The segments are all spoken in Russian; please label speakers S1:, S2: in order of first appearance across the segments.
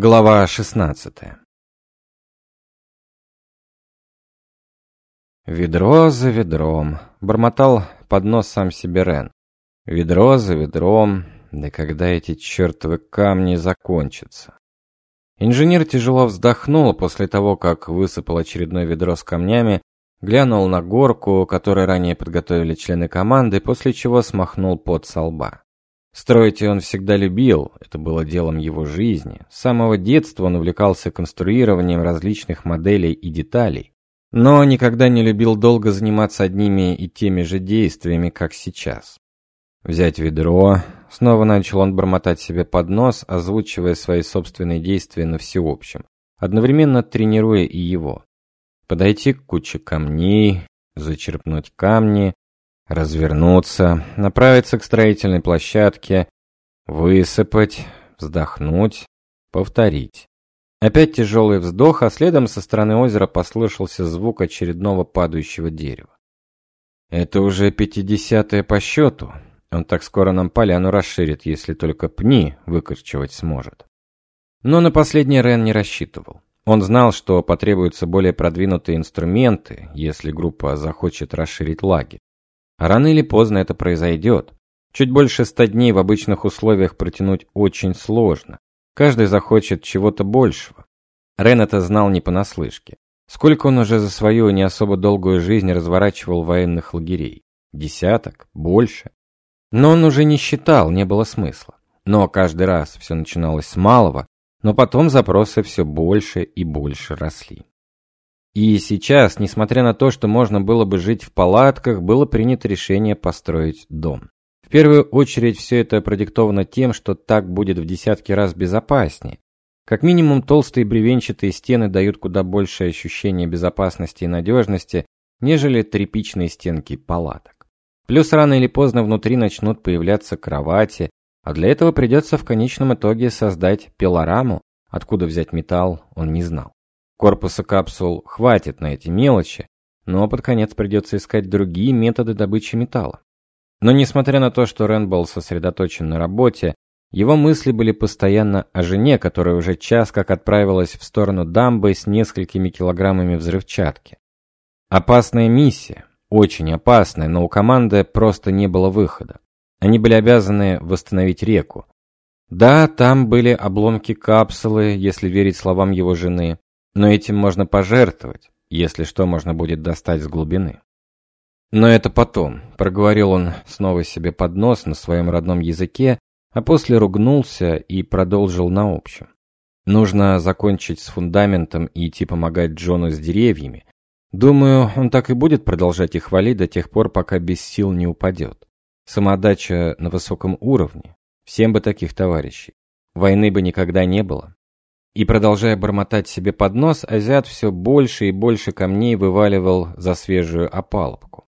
S1: Глава 16. Ведро за ведром, бормотал под нос сам себе Рен. Ведро за ведром, да когда эти чертовы камни закончатся? Инженер тяжело вздохнул после того, как высыпал очередное ведро с камнями, глянул на горку, которую ранее подготовили члены команды, после чего смахнул пот со лба. Строить он всегда любил, это было делом его жизни. С самого детства он увлекался конструированием различных моделей и деталей, но никогда не любил долго заниматься одними и теми же действиями, как сейчас. Взять ведро, снова начал он бормотать себе под нос, озвучивая свои собственные действия на всеобщем, одновременно тренируя и его. Подойти к куче камней, зачерпнуть камни, развернуться, направиться к строительной площадке, высыпать, вздохнуть, повторить. Опять тяжелый вздох, а следом со стороны озера послышался звук очередного падающего дерева. Это уже пятидесятое по счету. Он так скоро нам поляну расширит, если только пни выкорчевать сможет. Но на последний Рен не рассчитывал. Он знал, что потребуются более продвинутые инструменты, если группа захочет расширить лагерь. Рано или поздно это произойдет. Чуть больше ста дней в обычных условиях протянуть очень сложно. Каждый захочет чего-то большего. Рен это знал не понаслышке. Сколько он уже за свою не особо долгую жизнь разворачивал военных лагерей? Десяток? Больше? Но он уже не считал, не было смысла. Но каждый раз все начиналось с малого, но потом запросы все больше и больше росли. И сейчас, несмотря на то, что можно было бы жить в палатках, было принято решение построить дом. В первую очередь все это продиктовано тем, что так будет в десятки раз безопаснее. Как минимум толстые бревенчатые стены дают куда большее ощущение безопасности и надежности, нежели тряпичные стенки палаток. Плюс рано или поздно внутри начнут появляться кровати, а для этого придется в конечном итоге создать пилораму, откуда взять металл он не знал. Корпуса капсул хватит на эти мелочи, но под конец придется искать другие методы добычи металла. Но несмотря на то, что Рен был сосредоточен на работе, его мысли были постоянно о жене, которая уже час как отправилась в сторону дамбы с несколькими килограммами взрывчатки. Опасная миссия, очень опасная, но у команды просто не было выхода. Они были обязаны восстановить реку. Да, там были обломки капсулы, если верить словам его жены, но этим можно пожертвовать, если что можно будет достать с глубины. Но это потом, проговорил он снова себе под нос на своем родном языке, а после ругнулся и продолжил на общем. Нужно закончить с фундаментом и идти помогать Джону с деревьями. Думаю, он так и будет продолжать их валить до тех пор, пока без сил не упадет. Самоотдача на высоком уровне. Всем бы таких товарищей. Войны бы никогда не было. И продолжая бормотать себе под нос, азиат все больше и больше камней вываливал за свежую опалубку.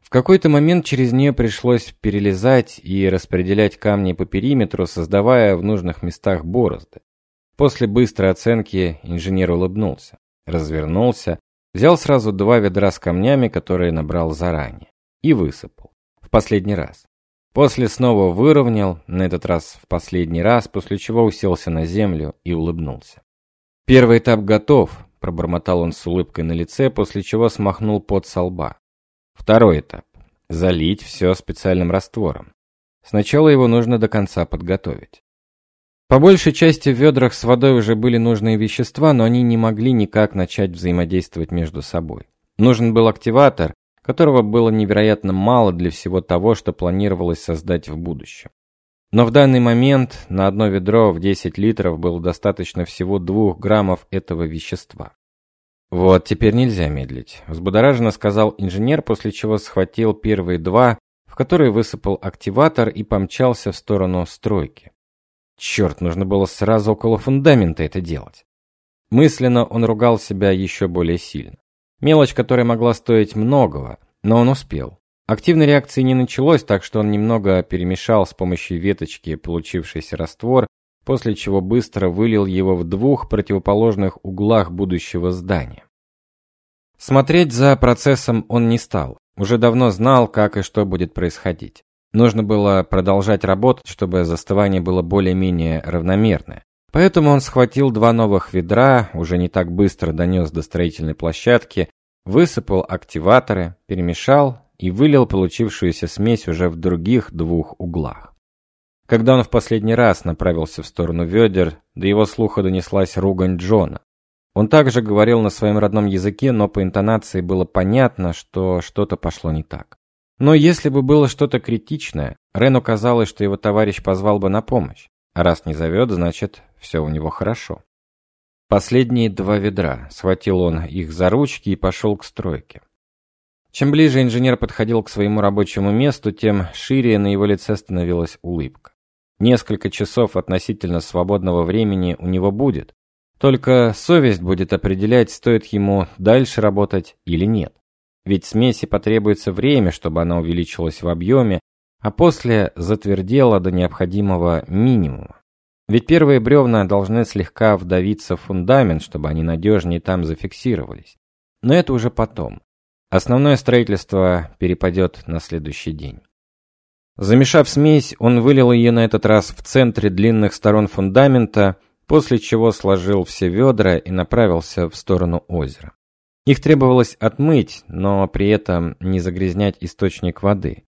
S1: В какой-то момент через нее пришлось перелезать и распределять камни по периметру, создавая в нужных местах борозды. После быстрой оценки инженер улыбнулся, развернулся, взял сразу два ведра с камнями, которые набрал заранее, и высыпал. В последний раз. После снова выровнял, на этот раз в последний раз, после чего уселся на землю и улыбнулся. Первый этап готов, пробормотал он с улыбкой на лице, после чего смахнул пот со лба. Второй этап залить все специальным раствором. Сначала его нужно до конца подготовить. По большей части в ведрах с водой уже были нужные вещества, но они не могли никак начать взаимодействовать между собой. Нужен был активатор, которого было невероятно мало для всего того, что планировалось создать в будущем. Но в данный момент на одно ведро в 10 литров было достаточно всего 2 граммов этого вещества. Вот, теперь нельзя медлить, взбудораженно сказал инженер, после чего схватил первые два, в которые высыпал активатор и помчался в сторону стройки. Черт, нужно было сразу около фундамента это делать. Мысленно он ругал себя еще более сильно. Мелочь, которая могла стоить многого, но он успел. Активной реакции не началось, так что он немного перемешал с помощью веточки получившийся раствор, после чего быстро вылил его в двух противоположных углах будущего здания. Смотреть за процессом он не стал. Уже давно знал, как и что будет происходить. Нужно было продолжать работать, чтобы застывание было более-менее равномерное. Поэтому он схватил два новых ведра, уже не так быстро донес до строительной площадки, высыпал активаторы, перемешал и вылил получившуюся смесь уже в других двух углах. Когда он в последний раз направился в сторону ведер, до его слуха донеслась ругань Джона. Он также говорил на своем родном языке, но по интонации было понятно, что что-то пошло не так. Но если бы было что-то критичное, Рену казалось, что его товарищ позвал бы на помощь. А раз не зовет, значит, все у него хорошо. Последние два ведра. Схватил он их за ручки и пошел к стройке. Чем ближе инженер подходил к своему рабочему месту, тем шире на его лице становилась улыбка. Несколько часов относительно свободного времени у него будет. Только совесть будет определять, стоит ему дальше работать или нет. Ведь смеси потребуется время, чтобы она увеличилась в объеме, а после затвердела до необходимого минимума. Ведь первые бревна должны слегка вдавиться в фундамент, чтобы они надежнее там зафиксировались. Но это уже потом. Основное строительство перепадет на следующий день. Замешав смесь, он вылил ее на этот раз в центре длинных сторон фундамента, после чего сложил все ведра и направился в сторону озера. Их требовалось отмыть, но при этом не загрязнять источник воды.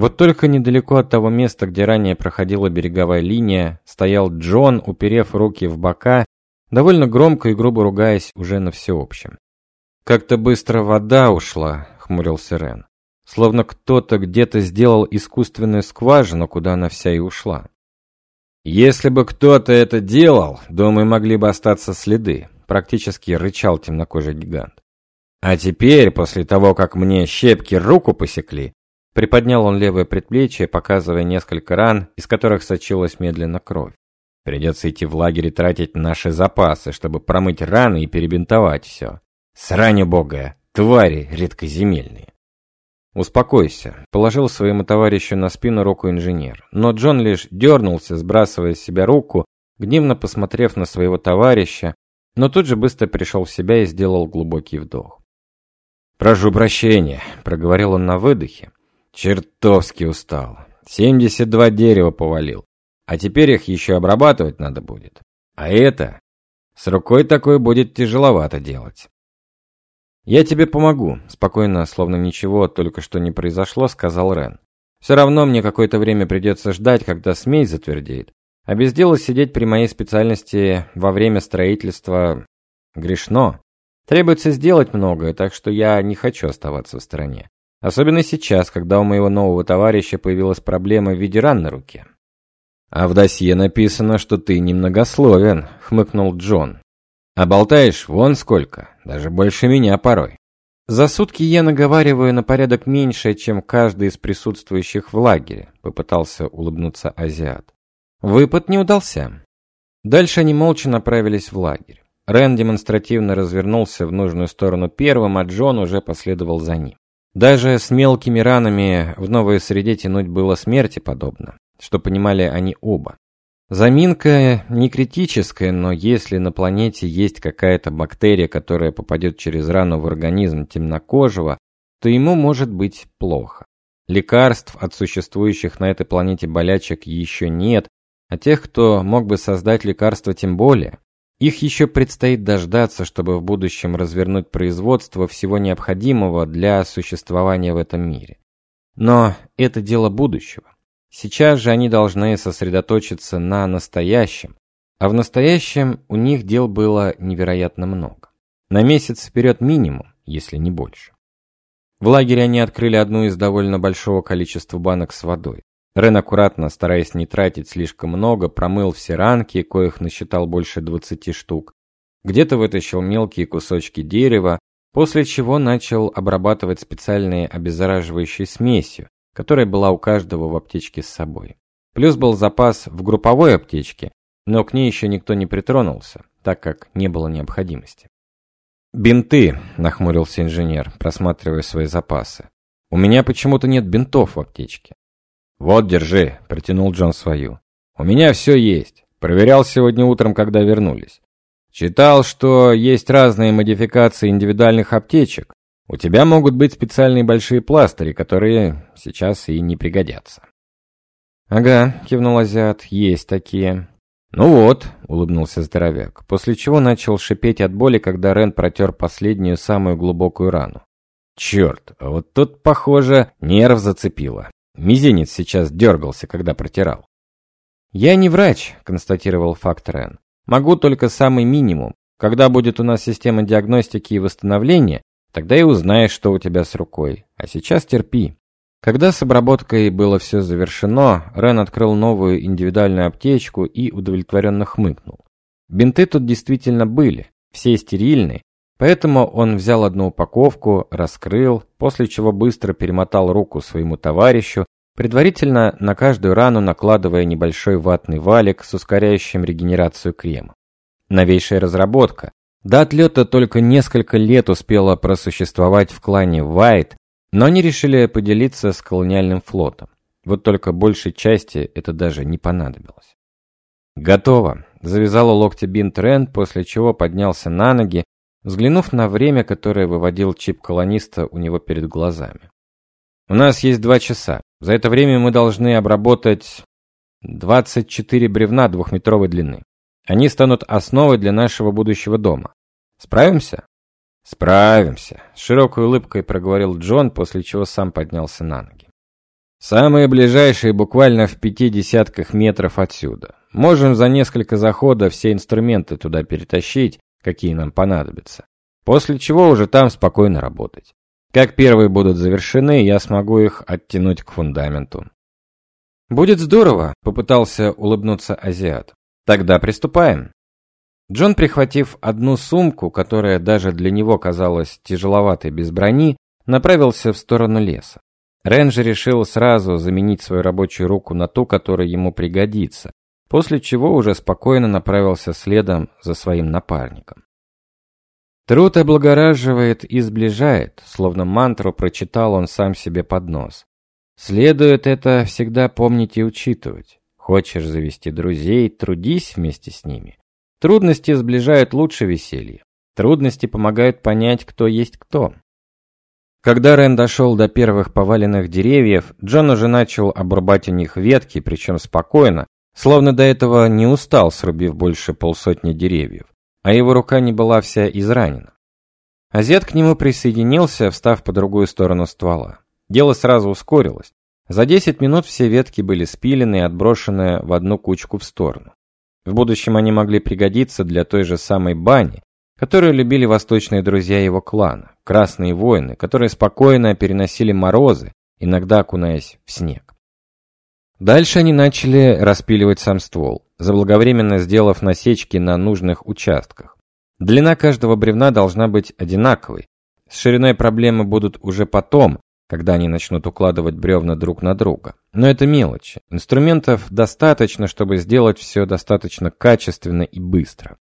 S1: Вот только недалеко от того места, где ранее проходила береговая линия, стоял Джон, уперев руки в бока, довольно громко и грубо ругаясь уже на всеобщем. «Как-то быстро вода ушла», — хмурился Рен. «Словно кто-то где-то сделал искусственную скважину, куда она вся и ушла». «Если бы кто-то это делал, думаю, могли бы остаться следы», — практически рычал темнокожий гигант. «А теперь, после того, как мне щепки руку посекли, Приподнял он левое предплечье, показывая несколько ран, из которых сочилась медленно кровь. Придется идти в лагерь и тратить наши запасы, чтобы промыть раны и перебинтовать все. Срань бога, твари редкоземельные. Успокойся, положил своему товарищу на спину руку инженер. Но Джон лишь дернулся, сбрасывая с себя руку, гневно посмотрев на своего товарища, но тут же быстро пришел в себя и сделал глубокий вдох. «Прошу прощения», — проговорил он на выдохе, Чертовски устал. 72 дерева повалил. А теперь их еще обрабатывать надо будет. А это... С рукой такой будет тяжеловато делать. «Я тебе помогу», — спокойно, словно ничего только что не произошло, сказал Рен. «Все равно мне какое-то время придется ждать, когда смесь затвердеет. А без дела сидеть при моей специальности во время строительства грешно. Требуется сделать многое, так что я не хочу оставаться в стороне. Особенно сейчас, когда у моего нового товарища появилась проблема в виде ран на руке. «А в досье написано, что ты немногословен», — хмыкнул Джон. «А болтаешь вон сколько, даже больше меня порой». «За сутки я наговариваю на порядок меньше, чем каждый из присутствующих в лагере», — попытался улыбнуться азиат. Выпад не удался. Дальше они молча направились в лагерь. Рен демонстративно развернулся в нужную сторону первым, а Джон уже последовал за ним. Даже с мелкими ранами в новой среде тянуть было смерти подобно, что понимали они оба. Заминка не критическая, но если на планете есть какая-то бактерия, которая попадет через рану в организм темнокожего, то ему может быть плохо. Лекарств от существующих на этой планете болячек еще нет, а тех, кто мог бы создать лекарства, тем более. Их еще предстоит дождаться, чтобы в будущем развернуть производство всего необходимого для существования в этом мире. Но это дело будущего. Сейчас же они должны сосредоточиться на настоящем, а в настоящем у них дел было невероятно много. На месяц вперед минимум, если не больше. В лагере они открыли одну из довольно большого количества банок с водой. Рен аккуратно, стараясь не тратить слишком много, промыл все ранки, коих насчитал больше двадцати штук. Где-то вытащил мелкие кусочки дерева, после чего начал обрабатывать специальной обеззараживающей смесью, которая была у каждого в аптечке с собой. Плюс был запас в групповой аптечке, но к ней еще никто не притронулся, так как не было необходимости. «Бинты», – нахмурился инженер, просматривая свои запасы. «У меня почему-то нет бинтов в аптечке». «Вот, держи», — протянул Джон свою. «У меня все есть. Проверял сегодня утром, когда вернулись. Читал, что есть разные модификации индивидуальных аптечек. У тебя могут быть специальные большие пластыри, которые сейчас и не пригодятся». «Ага», — кивнул азиат, — «есть такие». «Ну вот», — улыбнулся здоровяк, после чего начал шипеть от боли, когда Рен протер последнюю самую глубокую рану. «Черт, а вот тут, похоже, нерв зацепило. Мизинец сейчас дергался, когда протирал». «Я не врач», — констатировал факт Рен. «Могу только самый минимум. Когда будет у нас система диагностики и восстановления, тогда и узнаешь, что у тебя с рукой. А сейчас терпи». Когда с обработкой было все завершено, Рен открыл новую индивидуальную аптечку и удовлетворенно хмыкнул. Бинты тут действительно были, все стерильные, поэтому он взял одну упаковку, раскрыл, после чего быстро перемотал руку своему товарищу, предварительно на каждую рану накладывая небольшой ватный валик с ускоряющим регенерацию крема. Новейшая разработка. До отлета только несколько лет успела просуществовать в клане White, но они решили поделиться с колониальным флотом. Вот только большей части это даже не понадобилось. «Готово!» – завязала локти бинт Рен, после чего поднялся на ноги, взглянув на время, которое выводил чип колониста у него перед глазами. «У нас есть два часа. За это время мы должны обработать 24 бревна двухметровой длины. Они станут основой для нашего будущего дома. Справимся?» «Справимся», — с широкой улыбкой проговорил Джон, после чего сам поднялся на ноги. «Самые ближайшие буквально в пяти десятках метров отсюда. Можем за несколько заходов все инструменты туда перетащить, какие нам понадобятся. После чего уже там спокойно работать. Как первые будут завершены, я смогу их оттянуть к фундаменту». «Будет здорово», — попытался улыбнуться азиат. «Тогда приступаем». Джон, прихватив одну сумку, которая даже для него казалась тяжеловатой без брони, направился в сторону леса. Рэнджи решил сразу заменить свою рабочую руку на ту, которая ему пригодится, после чего уже спокойно направился следом за своим напарником. Труд облагораживает и сближает, словно мантру прочитал он сам себе под нос. Следует это всегда помнить и учитывать. Хочешь завести друзей, трудись вместе с ними. Трудности сближают лучше веселья. Трудности помогают понять, кто есть кто. Когда Рен дошел до первых поваленных деревьев, Джон уже начал обрубать у них ветки, причем спокойно, словно до этого не устал, срубив больше полсотни деревьев, а его рука не была вся изранена. Азиат к нему присоединился, встав по другую сторону ствола. Дело сразу ускорилось. За 10 минут все ветки были спилены и отброшены в одну кучку в сторону. В будущем они могли пригодиться для той же самой бани, которую любили восточные друзья его клана, красные воины, которые спокойно переносили морозы, иногда окунаясь в снег. Дальше они начали распиливать сам ствол, заблаговременно сделав насечки на нужных участках. Длина каждого бревна должна быть одинаковой. С шириной проблемы будут уже потом, когда они начнут укладывать бревна друг на друга. Но это мелочи. Инструментов достаточно, чтобы сделать все достаточно качественно и быстро.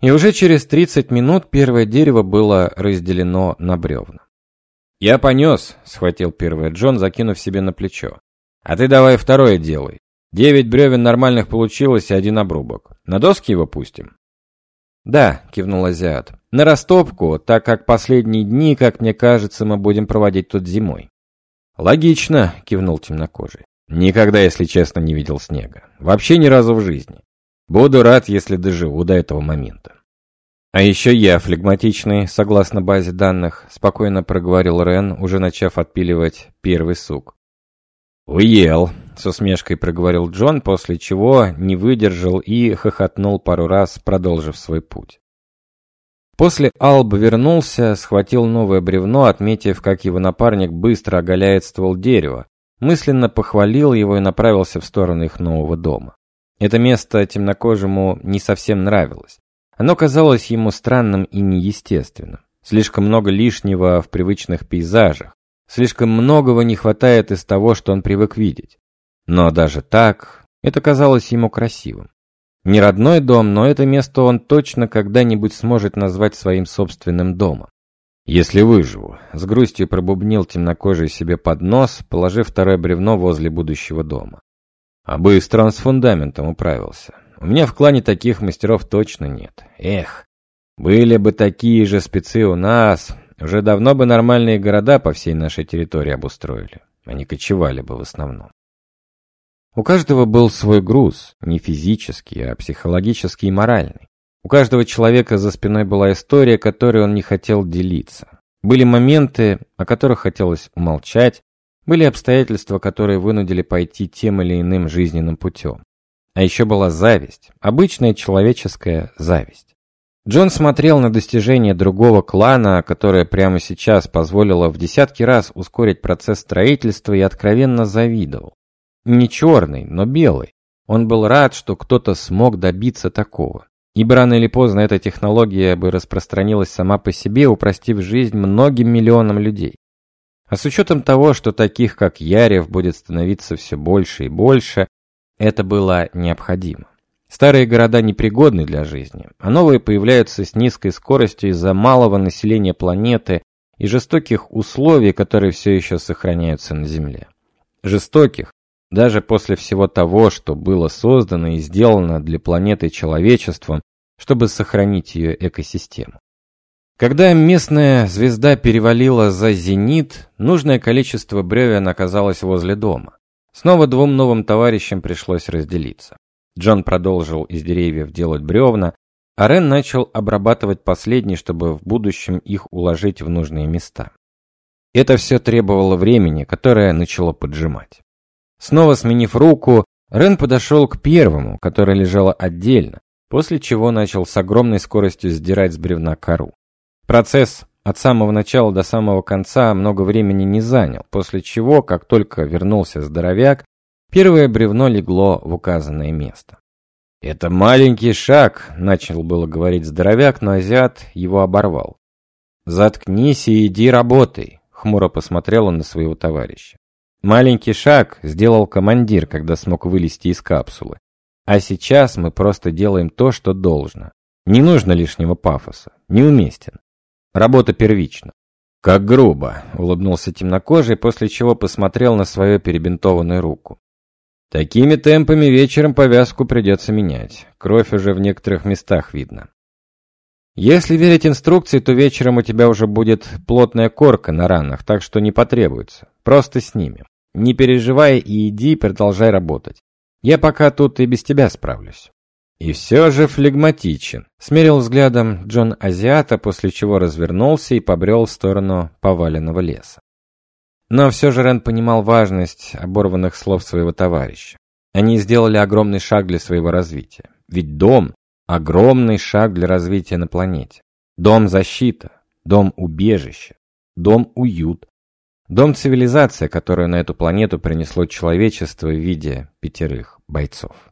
S1: И уже через 30 минут первое дерево было разделено на бревна. «Я понес», — схватил первое Джон, закинув себе на плечо. «А ты давай второе делай. Девять бревен нормальных получилось и один обрубок. На доски его пустим?» «Да», — кивнул азиат. «На растопку, так как последние дни, как мне кажется, мы будем проводить тут зимой». «Логично», — кивнул темнокожий. «Никогда, если честно, не видел снега. Вообще ни разу в жизни. Буду рад, если доживу до этого момента». «А еще я флегматичный, согласно базе данных», — спокойно проговорил Рен, уже начав отпиливать первый сук. «Уел», — с усмешкой проговорил Джон, после чего не выдержал и хохотнул пару раз, продолжив свой путь. После Алб вернулся, схватил новое бревно, отметив, как его напарник быстро оголяет ствол дерева, мысленно похвалил его и направился в сторону их нового дома. Это место темнокожему не совсем нравилось. Оно казалось ему странным и неестественным. Слишком много лишнего в привычных пейзажах. Слишком многого не хватает из того, что он привык видеть. Но даже так, это казалось ему красивым. Не родной дом, но это место он точно когда-нибудь сможет назвать своим собственным домом. «Если выживу», — с грустью пробубнил темнокожий себе под нос, положив второе бревно возле будущего дома. А быстро он с фундаментом управился. У меня в клане таких мастеров точно нет. Эх, были бы такие же спецы у нас, уже давно бы нормальные города по всей нашей территории обустроили. Они кочевали бы в основном. У каждого был свой груз, не физический, а психологический и моральный. У каждого человека за спиной была история, которой он не хотел делиться. Были моменты, о которых хотелось умолчать, были обстоятельства, которые вынудили пойти тем или иным жизненным путем. А еще была зависть, обычная человеческая зависть. Джон смотрел на достижения другого клана, которое прямо сейчас позволило в десятки раз ускорить процесс строительства и откровенно завидовал. Не черный, но белый. Он был рад, что кто-то смог добиться такого. Ибо рано или поздно эта технология бы распространилась сама по себе, упростив жизнь многим миллионам людей. А с учетом того, что таких, как Ярев, будет становиться все больше и больше, это было необходимо. Старые города непригодны для жизни, а новые появляются с низкой скоростью из-за малого населения планеты и жестоких условий, которые все еще сохраняются на Земле. Жестоких, даже после всего того, что было создано и сделано для планеты человечеством, чтобы сохранить ее экосистему. Когда местная звезда перевалила за зенит, нужное количество бревен оказалось возле дома. Снова двум новым товарищам пришлось разделиться. Джон продолжил из деревьев делать бревна, а Рен начал обрабатывать последние, чтобы в будущем их уложить в нужные места. Это все требовало времени, которое начало поджимать. Снова сменив руку, Рен подошел к первому, которое лежало отдельно, после чего начал с огромной скоростью сдирать с бревна кору. Процесс от самого начала до самого конца много времени не занял, после чего, как только вернулся здоровяк, Первое бревно легло в указанное место. «Это маленький шаг», — начал было говорить здоровяк, но азиат его оборвал. «Заткнись и иди работай», — хмуро посмотрел он на своего товарища. Маленький шаг сделал командир, когда смог вылезти из капсулы. А сейчас мы просто делаем то, что должно. Не нужно лишнего пафоса, неуместен. Работа первична. «Как грубо», — улыбнулся темнокожий, после чего посмотрел на свою перебинтованную руку. Такими темпами вечером повязку придется менять. Кровь уже в некоторых местах видно. Если верить инструкции, то вечером у тебя уже будет плотная корка на ранах, так что не потребуется. Просто снимем. Не переживай и иди, продолжай работать. Я пока тут и без тебя справлюсь. И все же флегматичен. Смерил взглядом Джон Азиата, после чего развернулся и побрел в сторону поваленного леса. Но все же Рен понимал важность оборванных слов своего товарища. Они сделали огромный шаг для своего развития. Ведь дом – огромный шаг для развития на планете. Дом – защита, дом – убежище, дом – уют, дом – цивилизация, которую на эту планету принесло человечество в виде пятерых бойцов.